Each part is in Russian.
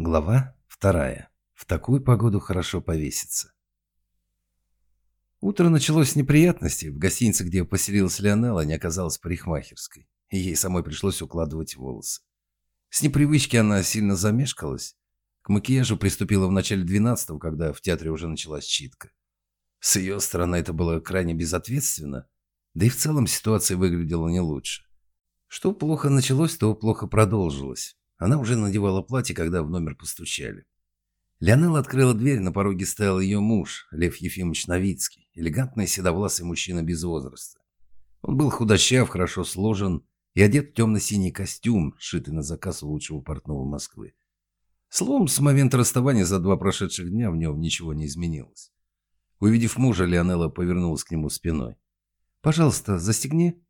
Глава вторая. В такую погоду хорошо повеситься. Утро началось с неприятностей. В гостинице, где поселилась Леонелла, не оказалось парикмахерской. И ей самой пришлось укладывать волосы. С непривычки она сильно замешкалась. К макияжу приступила в начале 12-го, когда в театре уже началась читка. С ее стороны это было крайне безответственно, да и в целом ситуация выглядела не лучше. Что плохо началось, то плохо продолжилось. Она уже надевала платье, когда в номер постучали. Леонелла открыла дверь, на пороге стоял ее муж, Лев Ефимович Новицкий, элегантный седовласый мужчина без возраста. Он был худощав, хорошо сложен и одет в темно-синий костюм, сшитый на заказ лучшего портного Москвы. Словом, с момента расставания за два прошедших дня в нем ничего не изменилось. Увидев мужа, Леонелла повернулась к нему спиной. «Пожалуйста, застегни».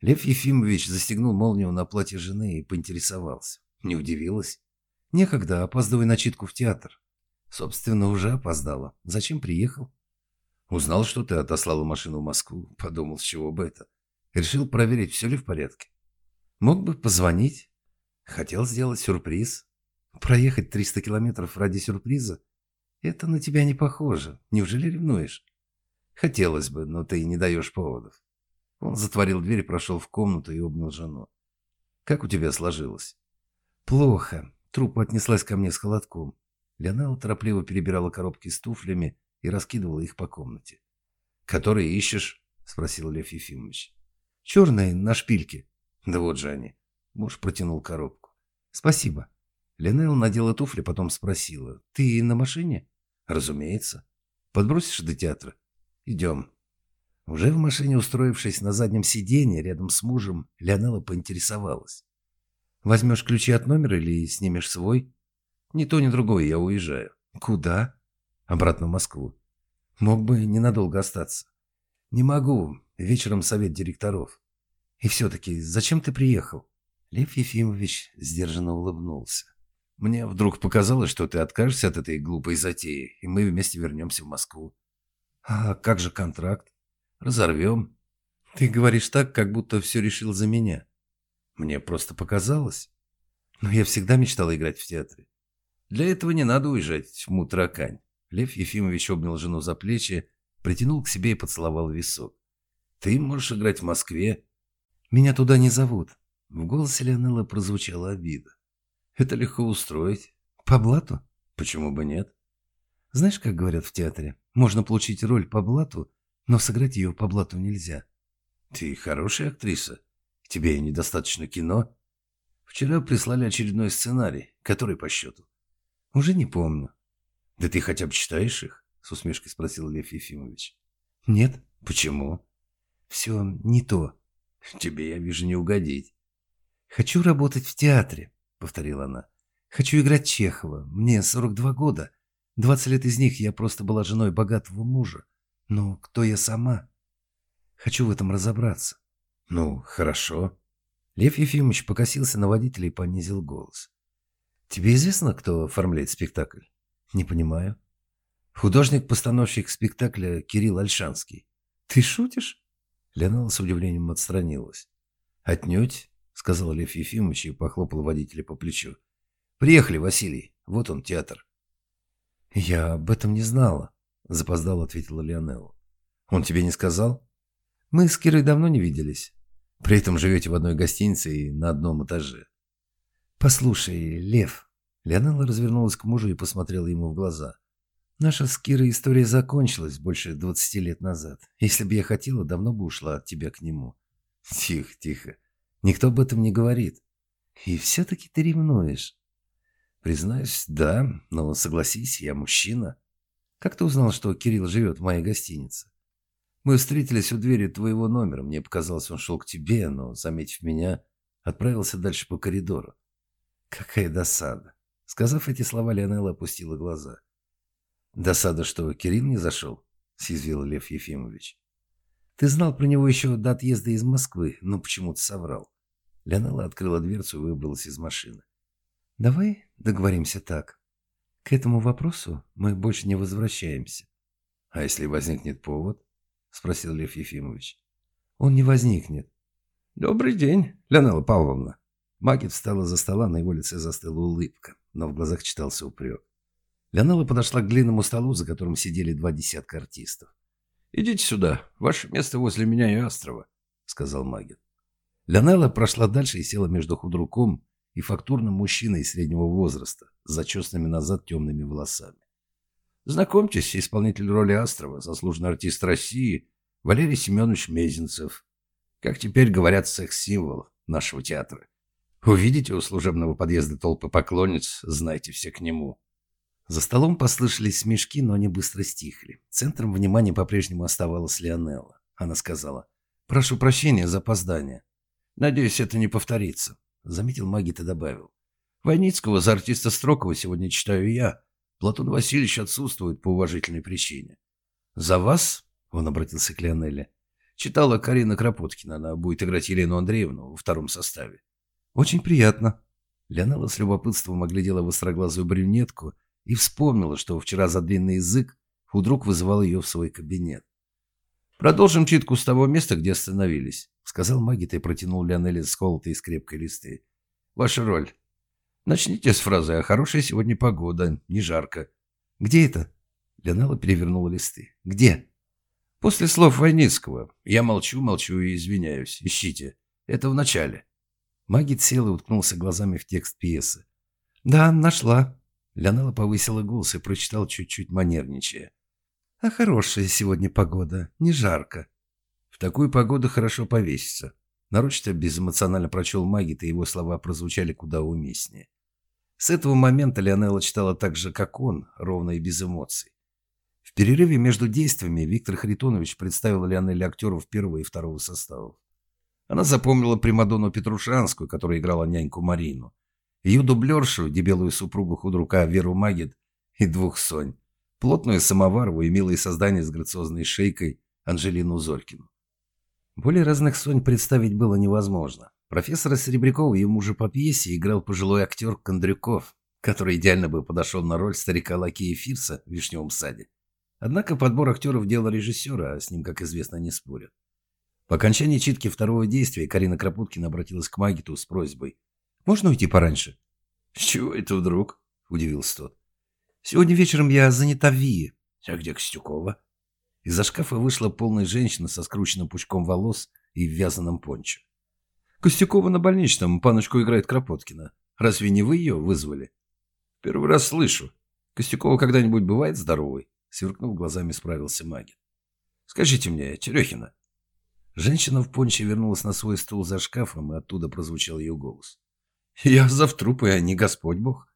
Лев Ефимович застегнул молнию на платье жены и поинтересовался. Не удивилась. Некогда, опаздывай на читку в театр. Собственно, уже опоздала. Зачем приехал? Узнал, что ты отослала машину в Москву. Подумал, с чего бы это. Решил проверить, все ли в порядке. Мог бы позвонить. Хотел сделать сюрприз. Проехать 300 километров ради сюрприза? Это на тебя не похоже. Неужели ревнуешь? Хотелось бы, но ты не даешь поводов. Он затворил дверь, прошел в комнату и обнял жену. Как у тебя сложилось? Плохо. Труппа отнеслась ко мне с холодком. Леонела торопливо перебирала коробки с туфлями и раскидывала их по комнате. «Которые ищешь?» — спросил Лев Ефимович. «Черные, на шпильке». «Да вот же они». Муж протянул коробку. «Спасибо». Линелла надела туфли, потом спросила. «Ты на машине?» «Разумеется». «Подбросишь до театра?» «Идем». Уже в машине, устроившись на заднем сиденье рядом с мужем, Леонела поинтересовалась. Возьмешь ключи от номера или снимешь свой? Ни то, ни другое, я уезжаю. Куда? Обратно в Москву. Мог бы ненадолго остаться. Не могу. Вечером совет директоров. И все-таки, зачем ты приехал? Лев Ефимович сдержанно улыбнулся. Мне вдруг показалось, что ты откажешься от этой глупой затеи, и мы вместе вернемся в Москву. А как же контракт? Разорвем. Ты говоришь так, как будто все решил за меня. Мне просто показалось. Но я всегда мечтала играть в театре. Для этого не надо уезжать в Мутракань. Лев Ефимович обнял жену за плечи, притянул к себе и поцеловал висок. Ты можешь играть в Москве. Меня туда не зовут. В голосе Леонелла прозвучала обида. Это легко устроить. По блату? Почему бы нет? Знаешь, как говорят в театре? Можно получить роль по блату, но сыграть ее по блату нельзя. Ты хорошая актриса. Тебе недостаточно кино? Вчера прислали очередной сценарий. Который по счету? Уже не помню. Да ты хотя бы читаешь их? С усмешкой спросил Лев Ефимович. Нет. Почему? Все не то. Тебе, я вижу, не угодить. Хочу работать в театре, повторила она. Хочу играть Чехова. Мне 42 года. 20 лет из них я просто была женой богатого мужа. Но кто я сама? Хочу в этом разобраться. «Ну, хорошо». Лев Ефимович покосился на водителя и понизил голос. «Тебе известно, кто оформляет спектакль?» «Не понимаю». «Художник-постановщик спектакля Кирилл Альшанский». «Ты шутишь?» Леонала с удивлением отстранилась. «Отнюдь», — сказал Лев Ефимович и похлопал водителя по плечу. «Приехали, Василий. Вот он, театр». «Я об этом не знала», — запоздал ответила Леонелла. «Он тебе не сказал?» «Мы с Кирой давно не виделись. При этом живете в одной гостинице и на одном этаже. «Послушай, Лев...» Леонелла развернулась к мужу и посмотрела ему в глаза. «Наша с Кирой история закончилась больше двадцати лет назад. Если бы я хотела, давно бы ушла от тебя к нему». «Тихо, тихо. Никто об этом не говорит. И все-таки ты ревнуешь». «Признаюсь, да, но согласись, я мужчина. Как ты узнал, что Кирилл живет в моей гостинице?» Мы встретились у двери твоего номера. Мне показалось, он шел к тебе, но, заметив меня, отправился дальше по коридору. Какая досада. Сказав эти слова, Леонелла опустила глаза. Досада, что Кирилл не зашел, съязвил Лев Ефимович. Ты знал про него еще до отъезда из Москвы, но почему-то соврал. Леонелла открыла дверцу и выбралась из машины. Давай договоримся так. К этому вопросу мы больше не возвращаемся. А если возникнет повод? Спросил Лев Ефимович. Он не возникнет. Добрый день, Леонела Павловна. Магит встала за стола, на его лице застыла улыбка. но в глазах читался упрек. Леонела подошла к длинному столу, за которым сидели два десятка артистов. «Идите сюда. Ваше место возле меня и Астрова», — сказал Магин. Леонела прошла дальше и села между худруком и фактурным мужчиной среднего возраста с зачесанными назад темными волосами. Знакомьтесь, исполнитель роли Астрова, заслуженный артист России Валерий Семенович Мезенцев. Как теперь говорят, секс-символ нашего театра. Увидите у служебного подъезда толпы поклонниц, знайте все к нему. За столом послышались смешки, но они быстро стихли. Центром внимания по-прежнему оставалась Леонелла. Она сказала, «Прошу прощения за опоздание. Надеюсь, это не повторится», — заметил Магит и добавил. «Войницкого за артиста Строкова сегодня читаю я. Платон Васильевич отсутствует по уважительной причине. За вас, — он обратился к Леонелле, — читала Карина Кропоткина. Она будет играть Елену Андреевну во втором составе. Очень приятно. Леонелла с любопытством оглядела востроглазую брюнетку и вспомнила, что вчера за длинный язык вдруг вызывал ее в свой кабинет. «Продолжим читку с того места, где остановились», — сказал Магит и протянул Леонелле сколотые из крепкой листы. «Ваша роль. Начните с фразы «А хорошая сегодня погода, не жарко». «Где это?» Леонелла перевернула листы. «Где?» «После слов Войницкого. Я молчу, молчу и извиняюсь. Ищите. Это в начале». Магит сел и уткнулся глазами в текст пьесы. «Да, нашла». Леонелла повысила голос и прочитал чуть-чуть манерничая. «А хорошая сегодня погода, не жарко». «В такую погоду хорошо повеситься». Нарочито безэмоционально прочел Магит, и его слова прозвучали куда уместнее. С этого момента Леонелла читала так же, как он, ровно и без эмоций. В перерыве между действиями Виктор Харитонович представил Леонелле актеров первого и второго составов. Она запомнила Примадонну Петрушанскую, которая играла няньку Марину, ее дублершу, дебелую супругу худрука Веру Магит и двух Сонь, плотную Самоварову и милые создания с грациозной шейкой Анжелину Зорькину. Более разных Сонь представить было невозможно. Профессора Серебрякова ему же по пьесе играл пожилой актер Кондрюков, который идеально бы подошел на роль старика Лакея Фирса в «Вишневом саде». Однако подбор актеров – дело режиссера, а с ним, как известно, не спорят. По окончании читки второго действия Карина Кропуткина обратилась к Магиту с просьбой. «Можно уйти пораньше?» «С чего это вдруг?» – удивился тот. «Сегодня вечером я занята в Вие». «А где Костюкова?» Из-за шкафа вышла полная женщина со скрученным пучком волос и в вязаном пончо. Костюкова на больничном, паночку играет Кропоткина. Разве не вы ее вызвали? Первый раз слышу. Костюкова когда-нибудь бывает здоровой? Сверкнув глазами, справился Магин. Скажите мне, Терехина. Женщина в понче вернулась на свой стул за шкафом, и оттуда прозвучал ее голос. Я завтрупы, а не Господь Бог.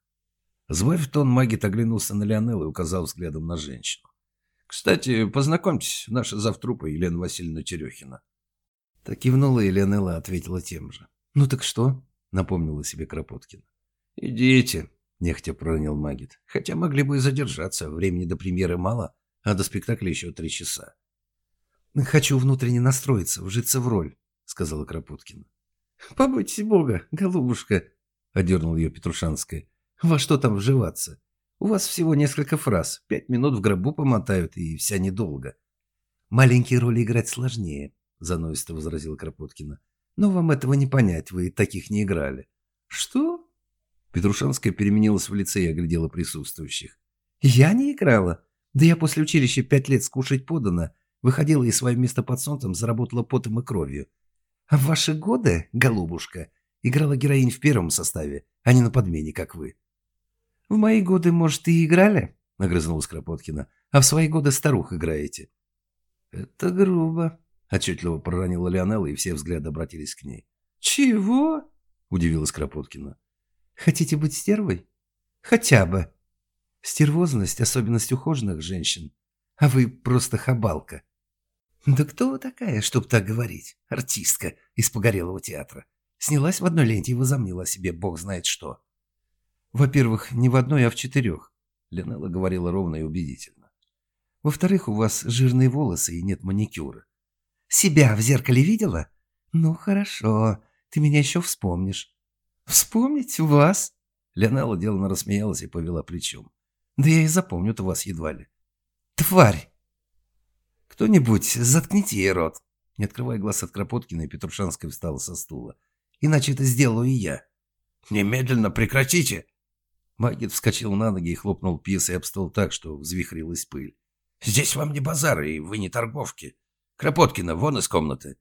Сбавив тон, Магит оглянулся на Леонелла и указал взглядом на женщину. Кстати, познакомьтесь, наша завтрупа Елена Васильевна Терехина. Так кивнула и Леонелла ответила тем же. «Ну так что?» — напомнила себе Кропоткина. «Идите», — нехотя проронил Магит. «Хотя могли бы и задержаться. Времени до премьеры мало, а до спектакля еще три часа». «Хочу внутренне настроиться, вжиться в роль», — сказала Кропоткина. «Побойтесь Бога, голубушка», — одернул ее Петрушанская. «Во что там вживаться? У вас всего несколько фраз. Пять минут в гробу помотают, и вся недолго». «Маленькие роли играть сложнее», — заносисто возразил Кропоткина. «Но вам этого не понять, вы таких не играли». «Что?» Петрушанская переменилась в лице и оглядела присутствующих. «Я не играла. Да я после училища пять лет скушать подано, выходила и свое место под солнцем заработала потом и кровью. А в ваши годы, голубушка, играла героинь в первом составе, а не на подмене, как вы». «В мои годы, может, и играли?» — огрызнулась Кропоткина. «А в свои годы старух играете». «Это грубо», — отчетливо проронила Леонелла, и все взгляды обратились к ней. «Чего?» — удивилась Кропоткина. «Хотите быть стервой?» «Хотя бы». «Стервозность — особенность ухоженных женщин, а вы просто хабалка». «Да кто вы такая, чтоб так говорить? Артистка из погорелого театра. Снялась в одной ленте и возомнила о себе бог знает что». «Во-первых, не в одной, а в четырех», — Ленелла говорила ровно и убедительно. «Во-вторых, у вас жирные волосы и нет маникюра. Себя в зеркале видела? Ну, хорошо, ты меня еще вспомнишь. Вспомнить вас? Леонелла деланно рассмеялась и повела плечом. Да я и запомню-то вас едва ли. Тварь! Кто-нибудь, заткните ей рот. Не открывая глаз от Кропоткина, Петрушанская встала со стула. Иначе это сделаю и я. Немедленно прекратите! Магит вскочил на ноги и хлопнул пьесой об стол так, что взвихрилась пыль. «Здесь вам не базар, и вы не торговки. Кропоткина, вон из комнаты!»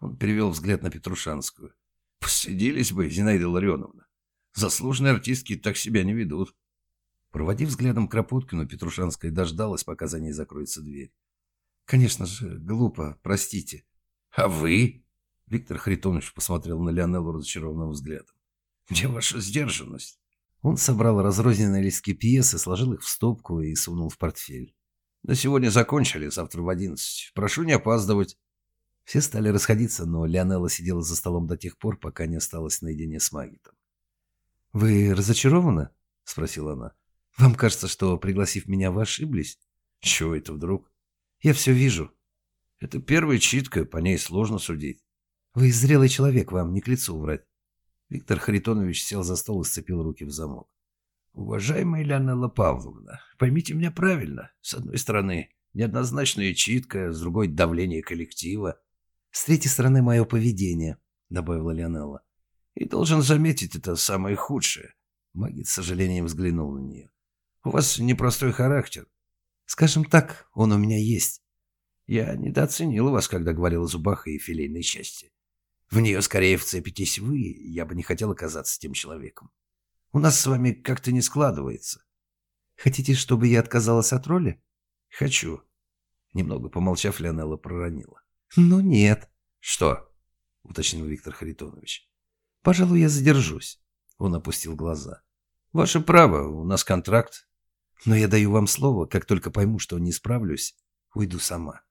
Он перевел взгляд на Петрушанскую. «Посадились бы, Зинаида Ларионовна. Заслуженные артистки так себя не ведут». Проводив взглядом Кропоткину, Петрушанская дождалась, пока за ней закроется дверь. «Конечно же, глупо, простите». «А вы?» Виктор Харитонович посмотрел на Леонеллу разочарованным взглядом. «Где ваша сдержанность?» Он собрал разрозненные листки пьесы, сложил их в стопку и сунул в портфель. «На сегодня закончили, завтра в одиннадцать. Прошу не опаздывать». Все стали расходиться, но Леонелла сидела за столом до тех пор, пока не осталась наедине с Магитом. «Вы разочарованы?» — спросила она. «Вам кажется, что, пригласив меня, вы ошиблись?» «Чего это вдруг?» «Я все вижу». «Это первая читка, по ней сложно судить». «Вы зрелый человек, вам не к лицу врать». Виктор Харитонович сел за стол и сцепил руки в замок. «Уважаемая Леонелла Павловна, поймите меня правильно. С одной стороны, неоднозначная читка, с другой — давление коллектива. С третьей стороны, мое поведение», — добавила Леонелла. «И должен заметить, это самое худшее». Магит с сожалением взглянул на нее. «У вас непростой характер. Скажем так, он у меня есть. Я недооценила вас, когда говорил о зубах и филейной части. В нее скорее вцепитесь вы, я бы не хотел оказаться тем человеком. У нас с вами как-то не складывается. Хотите, чтобы я отказалась от роли? Хочу. Немного помолчав, Леонелла проронила. Ну нет. Что? Уточнил Виктор Харитонович. Пожалуй, я задержусь. Он опустил глаза. Ваше право, у нас контракт. Но я даю вам слово, как только пойму, что не справлюсь, уйду сама.